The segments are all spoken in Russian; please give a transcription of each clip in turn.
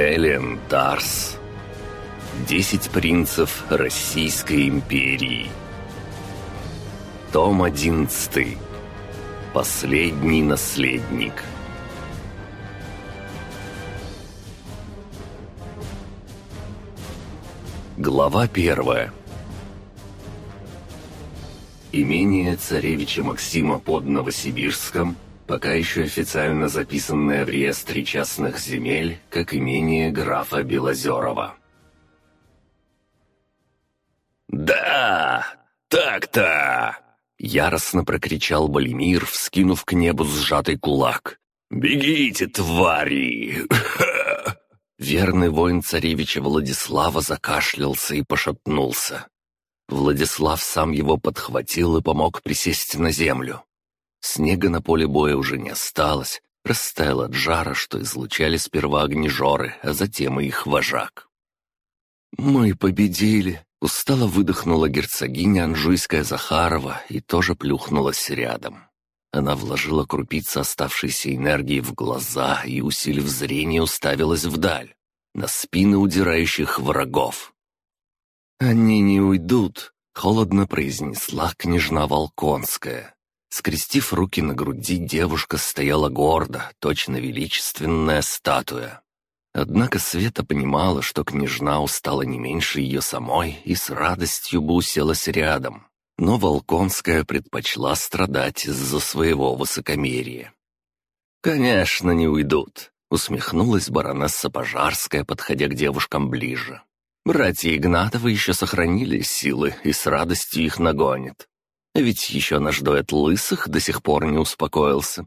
Элен Тарс. Десять принцев Российской империи. Том одиннадцатый. Последний наследник. Глава первая. Имение царевича Максима под Новосибирском пока еще официально записанное в реестре частных земель как имение графа Белозерова. «Да, так-то!» — яростно прокричал Балимир, вскинув к небу сжатый кулак. «Бегите, твари!» Верный воин царевича Владислава закашлялся и пошатнулся. Владислав сам его подхватил и помог присесть на землю. Снега на поле боя уже не осталось, растаял от жара, что излучали сперва огнежоры, а затем и их вожак. «Мы победили!» — устало выдохнула герцогиня Анжуйская Захарова и тоже плюхнулась рядом. Она вложила крупицы оставшейся энергии в глаза и, усилив зрение, уставилась вдаль, на спины удирающих врагов. «Они не уйдут», — холодно произнесла княжна Волконская. Скрестив руки на груди, девушка стояла гордо, точно величественная статуя. Однако Света понимала, что княжна устала не меньше ее самой и с радостью бы уселась рядом. Но Волконская предпочла страдать из-за своего высокомерия. «Конечно, не уйдут», — усмехнулась баронесса Пожарская, подходя к девушкам ближе. «Братья Игнатовы еще сохранили силы и с радостью их нагонят. Ведь еще наш дуэт лысых до сих пор не успокоился.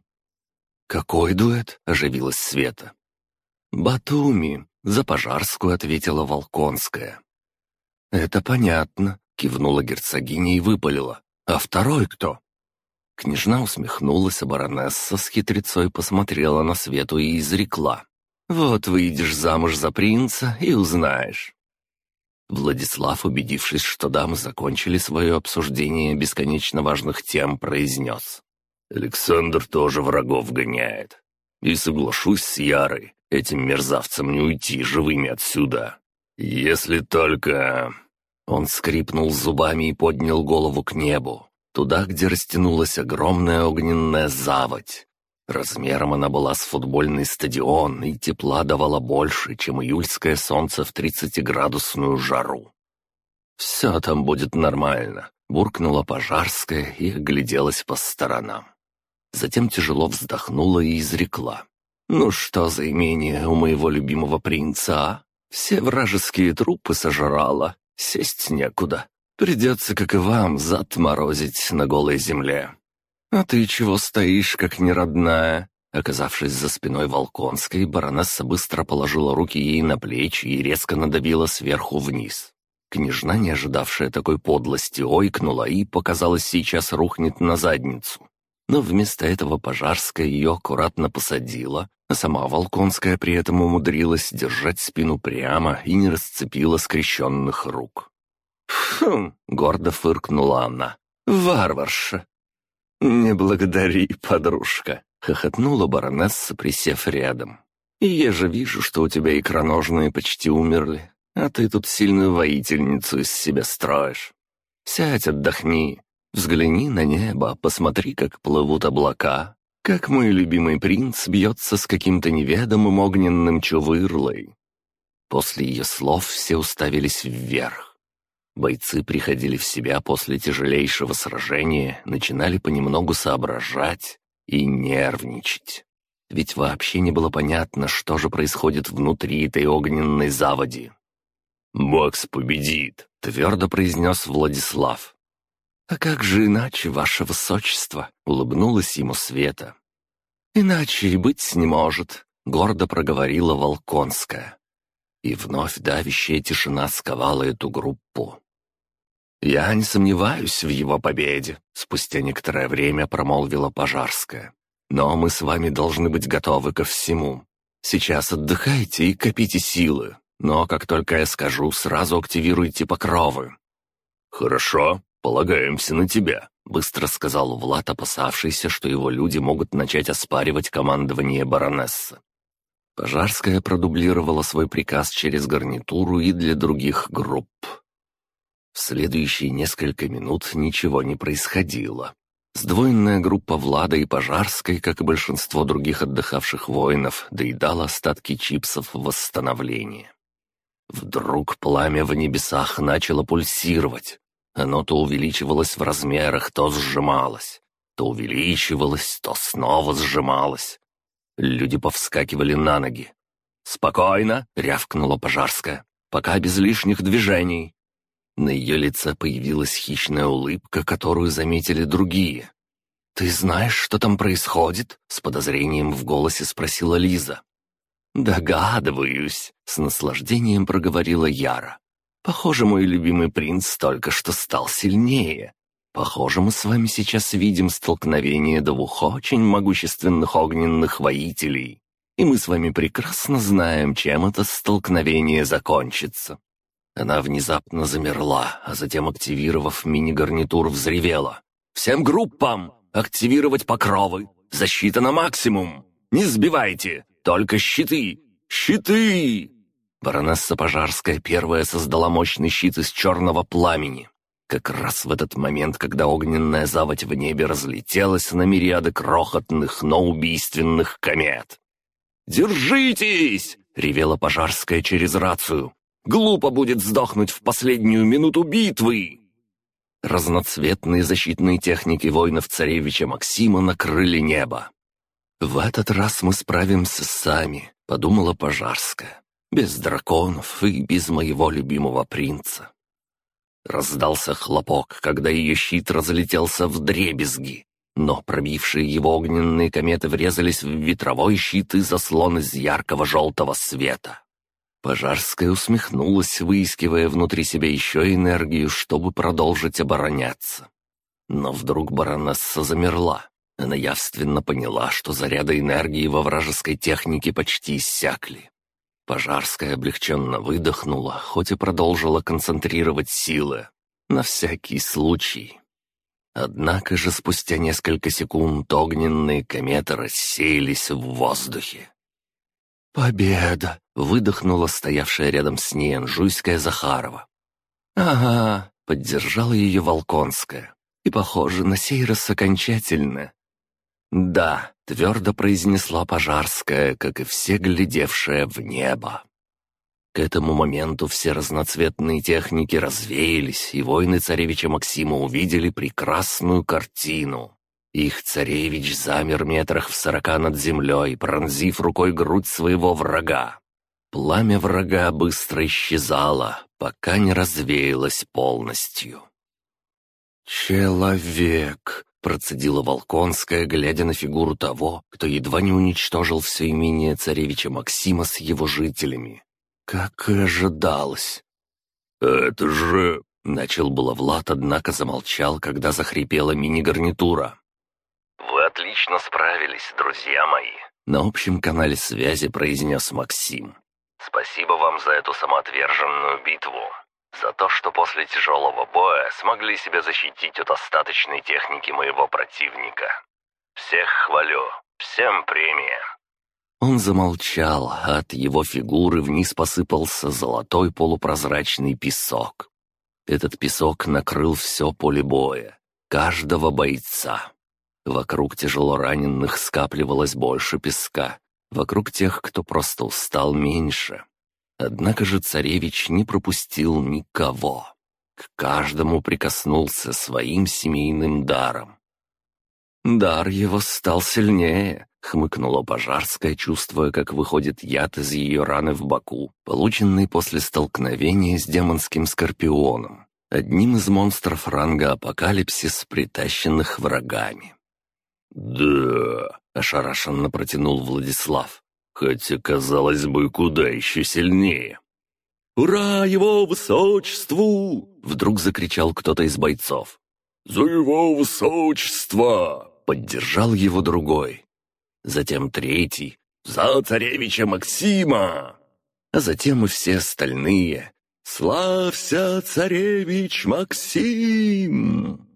«Какой дуэт?» — оживилась Света. «Батуми», — за Пожарскую ответила Волконская. «Это понятно», — кивнула герцогиня и выпалила. «А второй кто?» Княжна усмехнулась, а баронесса с хитрецой посмотрела на Свету и изрекла. «Вот выйдешь замуж за принца и узнаешь». Владислав, убедившись, что дамы закончили свое обсуждение бесконечно важных тем, произнес. «Александр тоже врагов гоняет. И соглашусь с Ярой, этим мерзавцам не уйти живыми отсюда. Если только...» Он скрипнул зубами и поднял голову к небу, туда, где растянулась огромная огненная заводь, Размером она была с футбольный стадион и тепла давала больше, чем июльское солнце в 30-градусную жару. «Все там будет нормально», — буркнула Пожарская и огляделась по сторонам. Затем тяжело вздохнула и изрекла. «Ну что за имение у моего любимого принца, а? Все вражеские трупы сожрала, сесть некуда. Придется, как и вам, зад морозить на голой земле. «А ты чего стоишь, как неродная?» Оказавшись за спиной Волконской, баронесса быстро положила руки ей на плечи и резко надавила сверху вниз. Княжна, не ожидавшая такой подлости, ойкнула и, показалось, сейчас рухнет на задницу. Но вместо этого Пожарская ее аккуратно посадила, а сама Волконская при этом умудрилась держать спину прямо и не расцепила скрещенных рук. «Хм!» — гордо фыркнула она. «Варварша! «Не благодари, подружка», — хохотнула баронесса, присев рядом. «И я же вижу, что у тебя икроножные почти умерли, а ты тут сильную воительницу из себя строишь. Сядь, отдохни, взгляни на небо, посмотри, как плывут облака, как мой любимый принц бьется с каким-то неведомым огненным чувырлой». После ее слов все уставились вверх. Бойцы приходили в себя после тяжелейшего сражения, начинали понемногу соображать и нервничать. Ведь вообще не было понятно, что же происходит внутри этой огненной заводи. «Бокс победит», — твердо произнес Владислав. «А как же иначе, ваше высочество?» — улыбнулась ему Света. «Иначе и быть не может», — гордо проговорила Волконская. И вновь давящая тишина сковала эту группу. «Я не сомневаюсь в его победе», — спустя некоторое время промолвила Пожарская. «Но мы с вами должны быть готовы ко всему. Сейчас отдыхайте и копите силы, но как только я скажу, сразу активируйте покровы». «Хорошо, полагаемся на тебя», — быстро сказал Влад, опасавшийся, что его люди могут начать оспаривать командование баронессы. Пожарская продублировала свой приказ через гарнитуру и для других групп. В следующие несколько минут ничего не происходило. Сдвоенная группа Влада и Пожарской, как и большинство других отдыхавших воинов, доедала остатки чипсов восстановления. Вдруг пламя в небесах начало пульсировать. Оно то увеличивалось в размерах, то сжималось. То увеличивалось, то снова сжималось. Люди повскакивали на ноги. «Спокойно!» — рявкнула Пожарская. «Пока без лишних движений!» На ее лице появилась хищная улыбка, которую заметили другие. «Ты знаешь, что там происходит?» — с подозрением в голосе спросила Лиза. «Догадываюсь», — с наслаждением проговорила Яра. «Похоже, мой любимый принц только что стал сильнее. Похоже, мы с вами сейчас видим столкновение двух очень могущественных огненных воителей. И мы с вами прекрасно знаем, чем это столкновение закончится». Она внезапно замерла, а затем, активировав мини-гарнитур, взревела. «Всем группам! Активировать покровы! Защита на максимум! Не сбивайте! Только щиты! Щиты!» Баронесса Пожарская первая создала мощный щит из черного пламени. Как раз в этот момент, когда огненная заводь в небе разлетелась на мириады крохотных, но убийственных комет. «Держитесь!» — ревела Пожарская через рацию. «Глупо будет сдохнуть в последнюю минуту битвы!» Разноцветные защитные техники воинов-царевича Максима накрыли небо. «В этот раз мы справимся сами», — подумала Пожарская. «Без драконов и без моего любимого принца». Раздался хлопок, когда ее щит разлетелся в дребезги, но пробившие его огненные кометы врезались в ветровой щит и заслон из яркого желтого света. Пожарская усмехнулась, выискивая внутри себя еще энергию, чтобы продолжить обороняться. Но вдруг баронесса замерла. Она явственно поняла, что заряды энергии во вражеской технике почти иссякли. Пожарская облегченно выдохнула, хоть и продолжила концентрировать силы. На всякий случай. Однако же спустя несколько секунд огненные кометы рассеялись в воздухе. «Победа!» — выдохнула стоявшая рядом с ней Анжуйская Захарова. «Ага», — поддержала ее Волконская. «И, похоже, на сей раз окончательно. «Да», — твердо произнесла Пожарская, как и все глядевшие в небо. К этому моменту все разноцветные техники развеялись, и воины царевича Максима увидели прекрасную картину. Их царевич замер метрах в сорока над землей, пронзив рукой грудь своего врага. Пламя врага быстро исчезало, пока не развеялось полностью. «Человек!» Процедила Волконская, глядя на фигуру того, кто едва не уничтожил все имение царевича Максима с его жителями. Как и ожидалось. «Это же...» — начал было Влад, однако замолчал, когда захрипела мини-гарнитура. «Вы отлично справились, друзья мои», — на общем канале связи произнес Максим. «Спасибо вам за эту самоотверженную битву за то, что после тяжелого боя смогли себя защитить от остаточной техники моего противника. Всех хвалю, всем премия». Он замолчал, а от его фигуры вниз посыпался золотой полупрозрачный песок. Этот песок накрыл все поле боя, каждого бойца. Вокруг тяжело раненых скапливалось больше песка, вокруг тех, кто просто устал меньше. Однако же царевич не пропустил никого. К каждому прикоснулся своим семейным даром. «Дар его стал сильнее», — хмыкнула Пожарская, чувствуя, как выходит яд из ее раны в боку, полученный после столкновения с демонским скорпионом, одним из монстров ранга Апокалипсис, притащенных врагами. «Да», — ошарашенно протянул Владислав. Хотя, казалось бы, куда еще сильнее. «Ура его высочеству!» — вдруг закричал кто-то из бойцов. «За его высочество!» — поддержал его другой. Затем третий. «За царевича Максима!» А затем и все остальные. «Славься, царевич Максим!»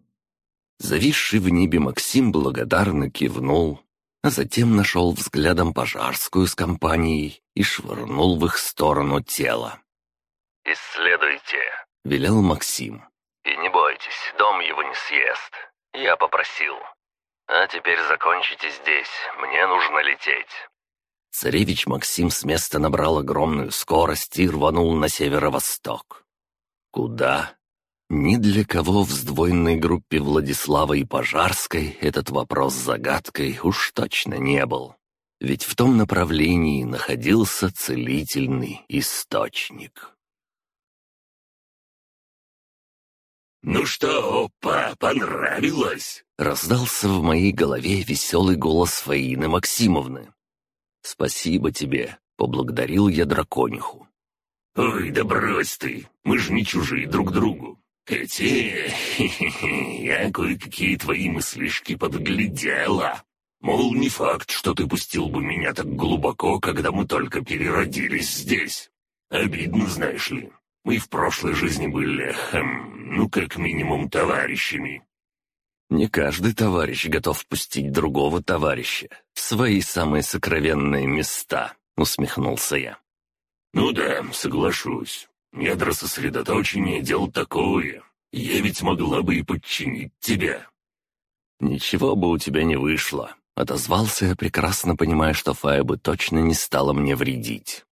Зависший в небе Максим благодарно кивнул, а затем нашел взглядом пожарскую с компанией и швырнул в их сторону тело. «Исследуйте», — велел Максим. «И не бойтесь, дом его не съест. Я попросил. А теперь закончите здесь, мне нужно лететь». Царевич Максим с места набрал огромную скорость и рванул на северо-восток. Куда? Ни для кого в сдвоенной группе Владислава и Пожарской этот вопрос загадкой уж точно не был. Ведь в том направлении находился целительный источник. «Ну что, опа, понравилось?» Раздался в моей голове веселый голос Фаины Максимовны. «Спасибо тебе», — поблагодарил я дракониху. «Ой, да брось ты, мы же не чужие друг другу. Эти... я кое-какие твои мыслишки подглядела. Мол, не факт, что ты пустил бы меня так глубоко, когда мы только переродились здесь. Обидно, знаешь ли. Мы в прошлой жизни были, хм, ну, как минимум, товарищами. Не каждый товарищ готов пустить другого товарища в свои самые сокровенные места, усмехнулся я. Ну да, соглашусь. Ядра сосредоточения — дело такое. Я ведь могла бы и подчинить тебя». «Ничего бы у тебя не вышло», — отозвался я, прекрасно понимая, что Фая бы точно не стала мне вредить.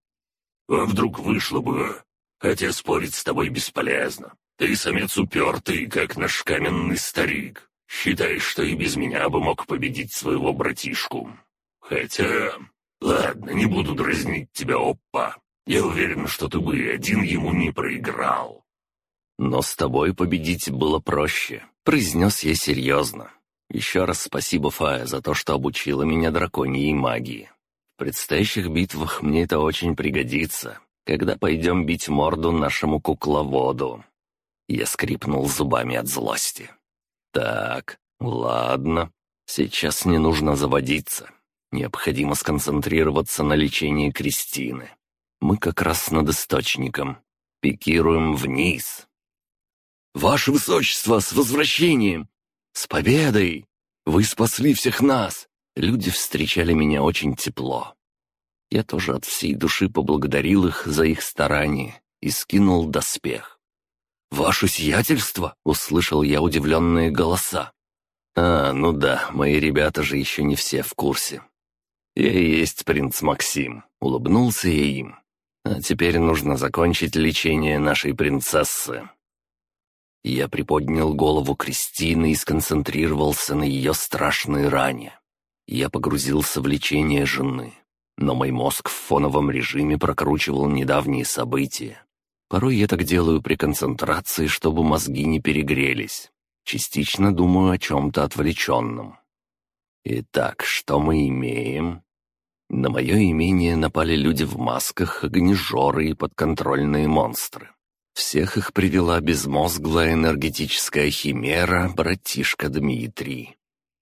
«А вдруг вышло бы? Хотя спорить с тобой бесполезно. Ты самец упертый, как наш каменный старик. Считаешь, что и без меня бы мог победить своего братишку. Хотя... Ладно, не буду дразнить тебя, опа. Я уверен, что ты бы один ему не проиграл». «Но с тобой победить было проще», — произнес я серьезно. «Еще раз спасибо, Фая, за то, что обучила меня драконьей магии. В предстоящих битвах мне это очень пригодится, когда пойдем бить морду нашему кукловоду». Я скрипнул зубами от злости. «Так, ладно, сейчас не нужно заводиться. Необходимо сконцентрироваться на лечении Кристины. Мы как раз над источником. Пикируем вниз. «Ваше Высочество, с возвращением! С победой! Вы спасли всех нас!» Люди встречали меня очень тепло. Я тоже от всей души поблагодарил их за их старания и скинул доспех. «Ваше сиятельство!» — услышал я удивленные голоса. «А, ну да, мои ребята же еще не все в курсе». «Я и есть принц Максим», — улыбнулся я им. А теперь нужно закончить лечение нашей принцессы. Я приподнял голову Кристины и сконцентрировался на ее страшной ране. Я погрузился в лечение жены, но мой мозг в фоновом режиме прокручивал недавние события. Порой я так делаю при концентрации, чтобы мозги не перегрелись. Частично думаю о чем-то отвлеченном. Итак, что мы имеем? На мое имение напали люди в масках, огнежоры и подконтрольные монстры. Всех их привела безмозглая энергетическая химера, братишка Дмитрий.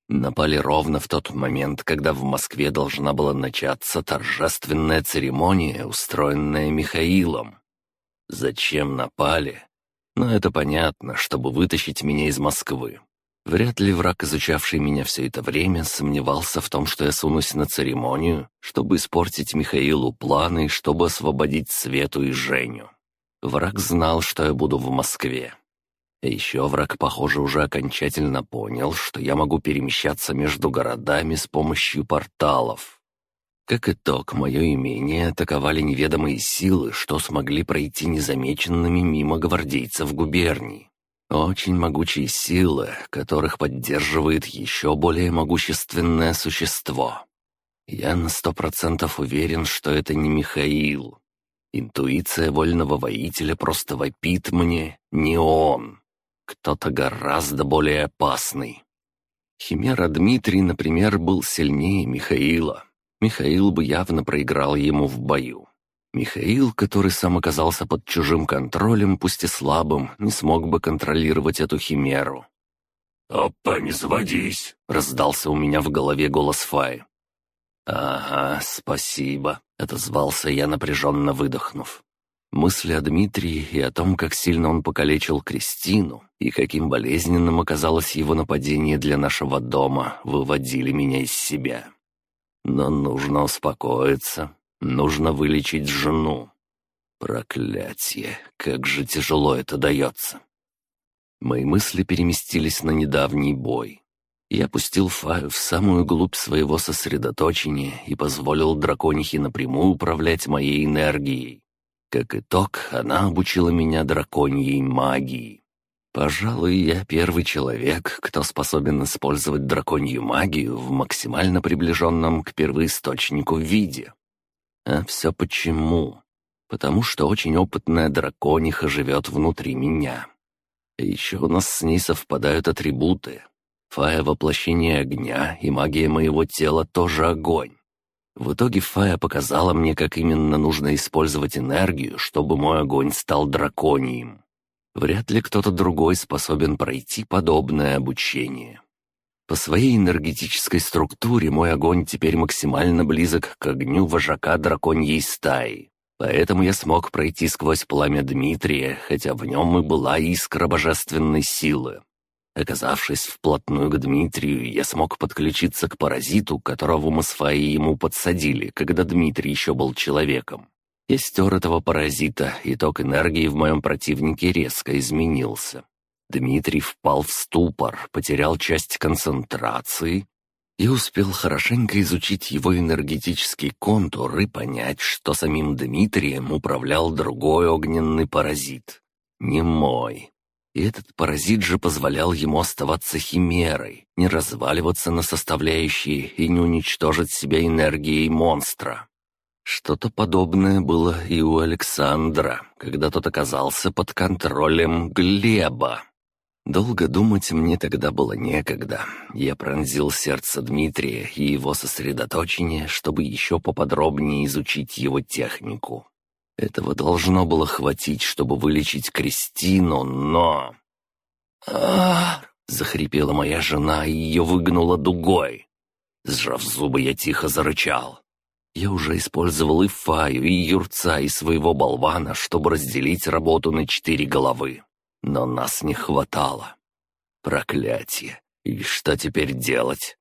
Напали ровно в тот момент, когда в Москве должна была начаться торжественная церемония, устроенная Михаилом. Зачем напали? Но ну, это понятно, чтобы вытащить меня из Москвы. Вряд ли враг, изучавший меня все это время, сомневался в том, что я сунусь на церемонию, чтобы испортить Михаилу планы, чтобы освободить Свету и Женю. Враг знал, что я буду в Москве. А еще враг, похоже, уже окончательно понял, что я могу перемещаться между городами с помощью порталов. Как итог, мое имение атаковали неведомые силы, что смогли пройти незамеченными мимо гвардейцев губернии. Очень могучие силы, которых поддерживает еще более могущественное существо. Я на сто процентов уверен, что это не Михаил. Интуиция вольного воителя просто вопит мне не он. Кто-то гораздо более опасный. Химера Дмитрий, например, был сильнее Михаила. Михаил бы явно проиграл ему в бою. Михаил, который сам оказался под чужим контролем, пусть и слабым, не смог бы контролировать эту химеру. «Опа, не заводись!» — раздался у меня в голове голос Фаи. «Ага, спасибо», — отозвался я, напряженно выдохнув. Мысли о Дмитрии и о том, как сильно он покалечил Кристину, и каким болезненным оказалось его нападение для нашего дома, выводили меня из себя. Но нужно успокоиться, нужно вылечить жену. Проклятие, как же тяжело это дается. Мои мысли переместились на недавний бой. Я пустил Фаю в самую глубь своего сосредоточения и позволил драконихе напрямую управлять моей энергией. Как итог, она обучила меня драконьей магии. Пожалуй, я первый человек, кто способен использовать драконью магию в максимально приближенном к первоисточнику виде. А все почему? Потому что очень опытная дракониха живет внутри меня. Еще у нас с ней совпадают атрибуты. Фая — воплощение огня, и магия моего тела тоже огонь. В итоге Фая показала мне, как именно нужно использовать энергию, чтобы мой огонь стал драконием. Вряд ли кто-то другой способен пройти подобное обучение. По своей энергетической структуре мой огонь теперь максимально близок к огню вожака драконьей стаи. Поэтому я смог пройти сквозь пламя Дмитрия, хотя в нем и была искра божественной силы. Оказавшись вплотную к Дмитрию, я смог подключиться к паразиту, которого мы с Фаей ему подсадили, когда Дмитрий еще был человеком. Я стер этого паразита, и ток энергии в моем противнике резко изменился. Дмитрий впал в ступор, потерял часть концентрации и успел хорошенько изучить его энергетический контур и понять, что самим Дмитрием управлял другой огненный паразит. Не мой. И этот паразит же позволял ему оставаться химерой, не разваливаться на составляющие и не уничтожить себя энергией монстра. Что-то подобное было и у Александра, когда тот оказался под контролем Глеба. Долго думать мне тогда было некогда. Я пронзил сердце Дмитрия и его сосредоточение, чтобы еще поподробнее изучить его технику. Этого должно было хватить, чтобы вылечить Кристину, но... а захрипела моя жена, и ее выгнула дугой. Сжав зубы, я тихо зарычал. Я уже использовал и Фаю, и Юрца, и своего болвана, чтобы разделить работу на четыре головы. Но нас не хватало. Проклятие. И что теперь делать?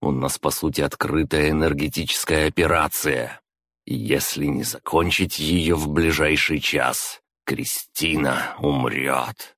У нас, по сути, открытая энергетическая операция. Если не закончить ее в ближайший час, Кристина умрет.